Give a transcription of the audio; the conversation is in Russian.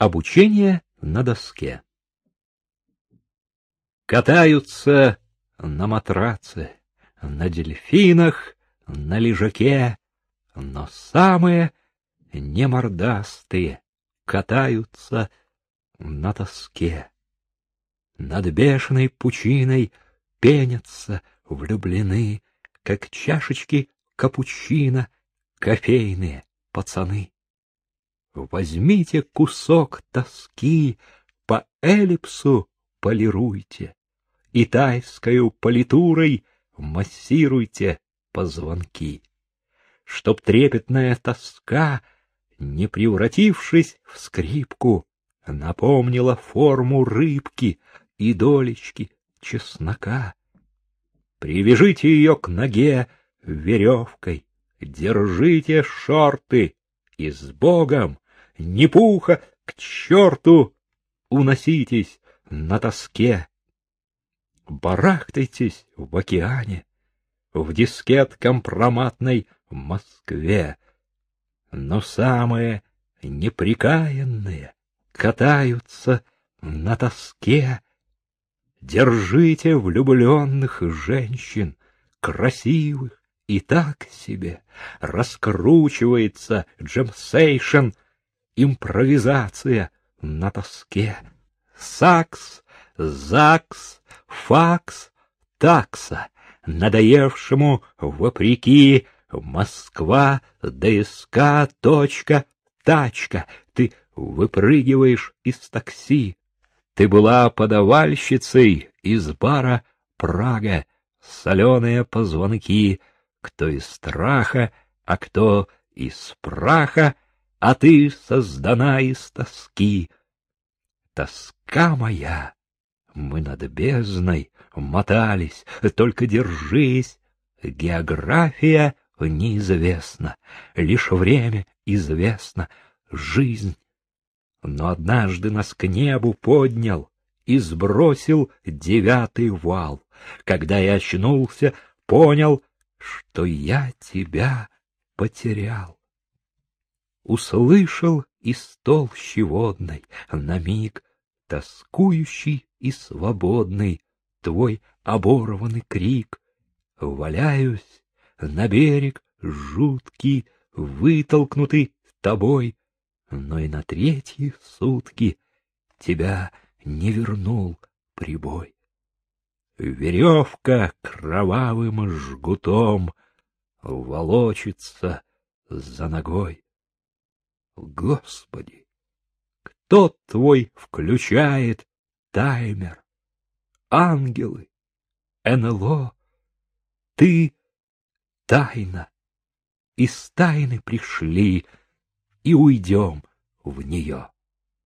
Обучение на доске. Катаются на матраце, на дельфинах, на лежаке, но самые немордастые катаются на тоске. Над бешеной пучиной пенятся влюблены, как чашечки капучино, кофейные пацаны. Возьмите кусок тоски, по эллипсу полируйте, и тайскою политурой массируйте позвонки, чтоб трепетная тоска, не превратившись в скрипку, напомнила форму рыбки и долечки чеснока. Привяжите ее к ноге веревкой, держите шорты и с Богом, не пуха, к черту, уноситесь на тоске. Барахтайтесь в океане, в дискет компроматной Москве. Но самые неприкаянные катаются на тоске. Держите влюбленных женщин, красивых и так себе. Раскручивается джемсейшн, импровизация на тоске. Сакс, закс, факс, такса, надоевшему вопреки Москва, ДСК, точка, тачка. Ты выпрыгиваешь из такси. Ты была подавальщицей из бара Прага, соленые позвонки, кто из страха, а кто из праха, а ты создана из тоски. Тоска моя, мы над бездной мотались, только держись, география неизвестна, лишь время известно, жизнь. Но однажды нас к небу поднял и сбросил девятый вал. Когда я очнулся, понял, что я тебя потерял. Услышал из толщи водной на миг тоскующий и свободный твой оборванный крик. Валяюсь на берег жуткий, вытолкнутый тобой, но и на третьи сутки тебя не вернул прибой. Веревка кровавым жгутом волочится за ногой. Господи, кто твой включает таймер? Ангелы, НЛО, ты тайна, из тайны пришли и уйдем в нее.